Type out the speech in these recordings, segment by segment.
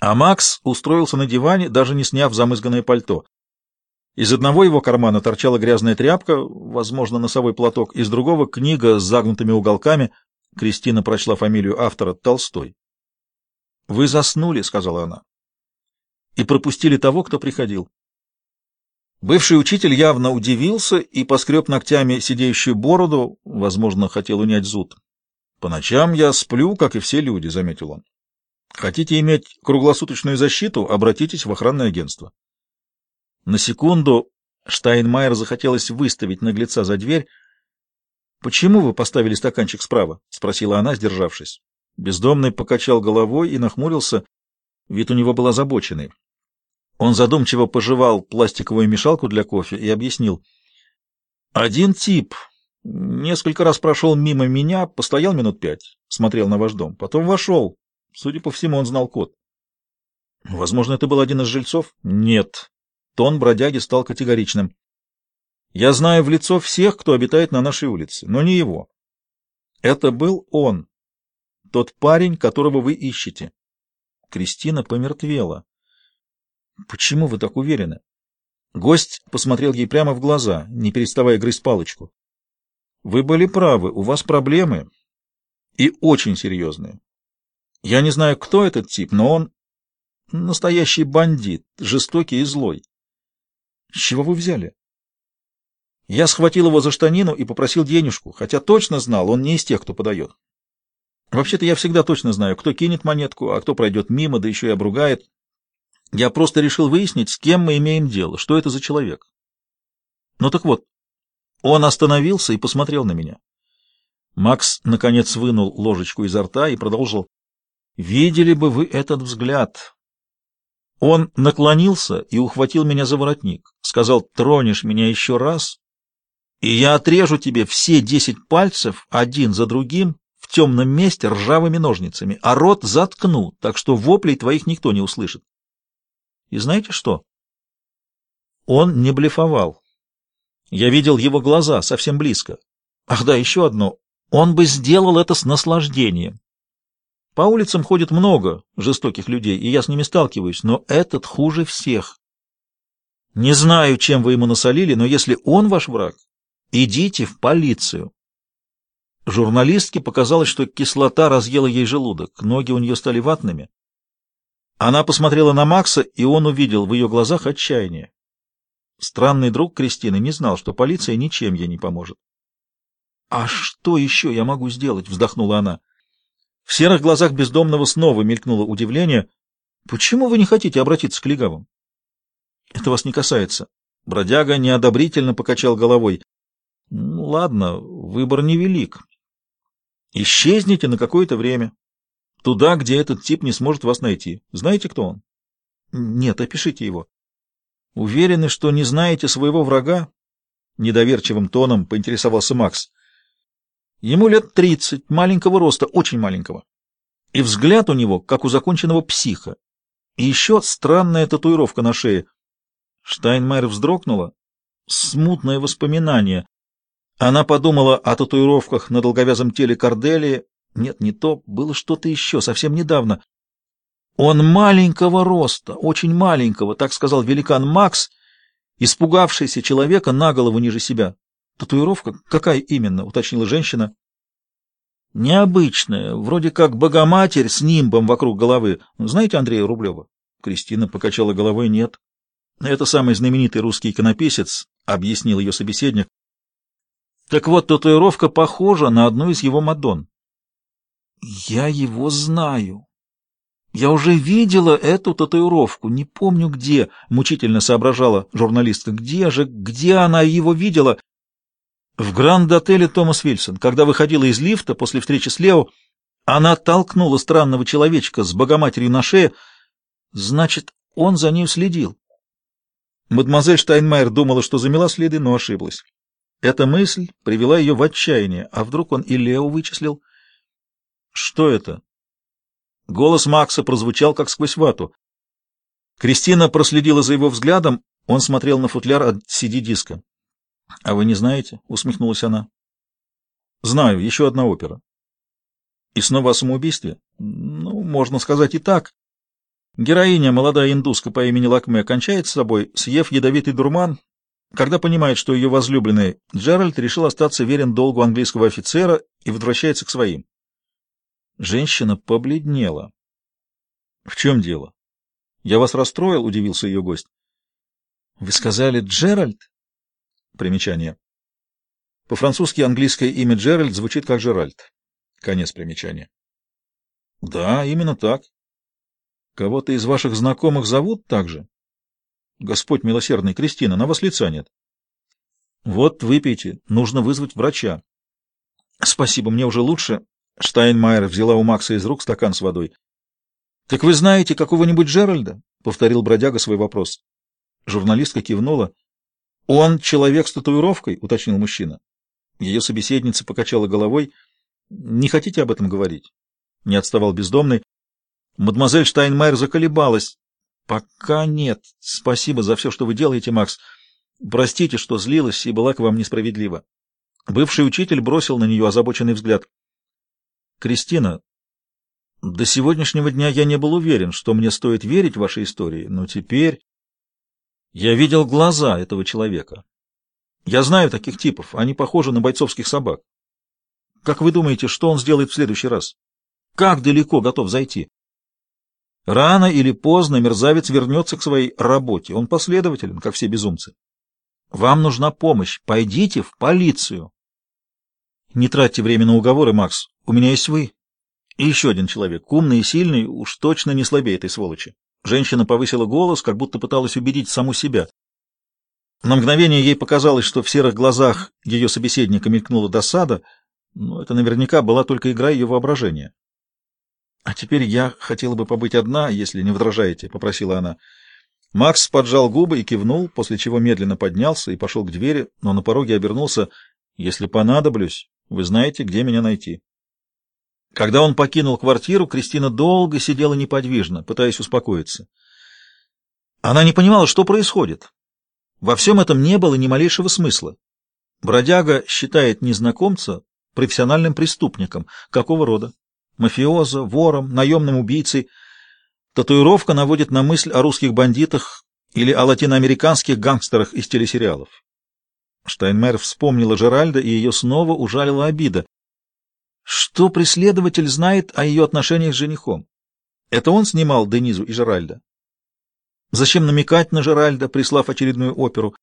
А Макс устроился на диване, даже не сняв замызганное пальто. Из одного его кармана торчала грязная тряпка, возможно, носовой платок, из другого — книга с загнутыми уголками. Кристина прочла фамилию автора Толстой. «Вы заснули», — сказала она, — «и пропустили того, кто приходил». Бывший учитель явно удивился и поскреб ногтями сидеющую бороду, возможно, хотел унять зуд. «По ночам я сплю, как и все люди», — заметил он. «Хотите иметь круглосуточную защиту? Обратитесь в охранное агентство». На секунду Штайнмайер захотелось выставить наглеца за дверь. «Почему вы поставили стаканчик справа?» — спросила она, сдержавшись. Бездомный покачал головой и нахмурился. Вид у него был озабоченный. Он задумчиво пожевал пластиковую мешалку для кофе и объяснил. «Один тип несколько раз прошел мимо меня, постоял минут пять, смотрел на ваш дом, потом вошел. Судя по всему, он знал код». «Возможно, это был один из жильцов?» «Нет». Тон бродяги стал категоричным. «Я знаю в лицо всех, кто обитает на нашей улице, но не его. Это был он, тот парень, которого вы ищете». Кристина помертвела. Почему вы так уверены? Гость посмотрел ей прямо в глаза, не переставая грызть палочку. Вы были правы, у вас проблемы. И очень серьезные. Я не знаю, кто этот тип, но он настоящий бандит, жестокий и злой. С чего вы взяли? Я схватил его за штанину и попросил денежку, хотя точно знал, он не из тех, кто подает. Вообще-то я всегда точно знаю, кто кинет монетку, а кто пройдет мимо, да еще и обругает. Я просто решил выяснить, с кем мы имеем дело, что это за человек. Ну так вот, он остановился и посмотрел на меня. Макс, наконец, вынул ложечку изо рта и продолжил. «Видели бы вы этот взгляд!» Он наклонился и ухватил меня за воротник. Сказал, «Тронешь меня еще раз, и я отрежу тебе все десять пальцев один за другим в темном месте ржавыми ножницами, а рот заткну, так что воплей твоих никто не услышит. И знаете что? Он не блефовал. Я видел его глаза совсем близко. Ах да, еще одно. Он бы сделал это с наслаждением. По улицам ходит много жестоких людей, и я с ними сталкиваюсь, но этот хуже всех. Не знаю, чем вы ему насолили, но если он ваш враг, идите в полицию. Журналистке показалось, что кислота разъела ей желудок, ноги у нее стали ватными. Она посмотрела на Макса, и он увидел в ее глазах отчаяние. Странный друг Кристины не знал, что полиция ничем ей не поможет. «А что еще я могу сделать?» — вздохнула она. В серых глазах бездомного снова мелькнуло удивление. «Почему вы не хотите обратиться к легавым?» «Это вас не касается». Бродяга неодобрительно покачал головой. «Ну, ладно, выбор невелик. Исчезните на какое-то время. Туда, где этот тип не сможет вас найти. Знаете, кто он? Нет, опишите его. Уверены, что не знаете своего врага? Недоверчивым тоном поинтересовался Макс. Ему лет тридцать, маленького роста, очень маленького. И взгляд у него, как у законченного психа. И еще странная татуировка на шее. Штайнмайер вздрогнула. Смутное воспоминание. Она подумала о татуировках на долговязом теле Корделии, нет, не то, было что-то еще, совсем недавно. Он маленького роста, очень маленького, так сказал великан Макс, испугавшийся человека на голову ниже себя. Татуировка? Какая именно? уточнила женщина. Необычная, вроде как Богоматерь с нимбом вокруг головы. Знаете Андрея Рублева? Кристина покачала головой. Нет. Это самый знаменитый русский иконописец, объяснил ее собеседник. Так вот, татуировка похожа на одну из его Мадонн. Я его знаю. Я уже видела эту татуировку, не помню где, мучительно соображала журналистка. Где же, где она его видела? В гранд-отеле Томас Вильсон. Когда выходила из лифта после встречи с Лео, она толкнула странного человечка с богоматерью на шее. Значит, он за ней следил. Мадемуазель Штайнмайер думала, что замела следы, но ошиблась. Эта мысль привела ее в отчаяние. А вдруг он и Лео вычислил? Что это? Голос Макса прозвучал как сквозь вату. Кристина проследила за его взглядом, он смотрел на футляр от CD-диска. — А вы не знаете? — усмехнулась она. — Знаю, еще одна опера. — И снова о самоубийстве? — Ну, можно сказать и так. Героиня, молодая индуска по имени Лакме, кончает с собой, съев ядовитый дурман, когда понимает, что ее возлюбленный Джеральд решил остаться верен долгу английского офицера и возвращается к своим. Женщина побледнела. — В чем дело? — Я вас расстроил, — удивился ее гость. — Вы сказали Джеральд? Примечание. По-французски английское имя Джеральд звучит как Джеральд. Конец примечания. — Да, именно так. Кого-то из ваших знакомых зовут так же? Господь милосердный, Кристина, на вас лица нет. Вот, выпейте, нужно вызвать врача. Спасибо, мне уже лучше. Штайнмайер взяла у Макса из рук стакан с водой. Так вы знаете какого-нибудь Джеральда? Повторил бродяга свой вопрос. Журналистка кивнула. Он человек с татуировкой, уточнил мужчина. Ее собеседница покачала головой. Не хотите об этом говорить? Не отставал бездомный. Мадемуазель Штайнмайер заколебалась. Пока нет. Спасибо за все, что вы делаете, Макс. Простите, что злилась и была к вам несправедлива. Бывший учитель бросил на нее озабоченный взгляд. Кристина, до сегодняшнего дня я не был уверен, что мне стоит верить в ваши истории, но теперь я видел глаза этого человека. Я знаю таких типов, они похожи на бойцовских собак. Как вы думаете, что он сделает в следующий раз? Как далеко готов зайти? Рано или поздно мерзавец вернется к своей работе. Он последователен, как все безумцы. Вам нужна помощь. Пойдите в полицию. Не тратьте время на уговоры, Макс. У меня есть вы. И еще один человек, умный и сильный, уж точно не слабее этой сволочи. Женщина повысила голос, как будто пыталась убедить саму себя. На мгновение ей показалось, что в серых глазах ее собеседника мелькнула досада, но это наверняка была только игра ее воображения. — А теперь я хотела бы побыть одна, если не возражаете, — попросила она. Макс поджал губы и кивнул, после чего медленно поднялся и пошел к двери, но на пороге обернулся. — Если понадоблюсь, вы знаете, где меня найти. Когда он покинул квартиру, Кристина долго сидела неподвижно, пытаясь успокоиться. Она не понимала, что происходит. Во всем этом не было ни малейшего смысла. Бродяга считает незнакомца профессиональным преступником. Какого рода? мафиоза, вором, наемным убийцей. Татуировка наводит на мысль о русских бандитах или о латиноамериканских гангстерах из телесериалов. Штайнмайер вспомнила Жеральда, и ее снова ужалила обида. Что преследователь знает о ее отношениях с женихом? Это он снимал Денизу и Жеральда. Зачем намекать на Жеральда, прислав очередную оперу?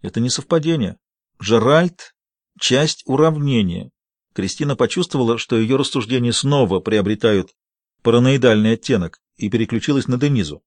Это не совпадение. Жеральд — часть уравнения, Кристина почувствовала, что ее рассуждения снова приобретают параноидальный оттенок, и переключилась на Денизу.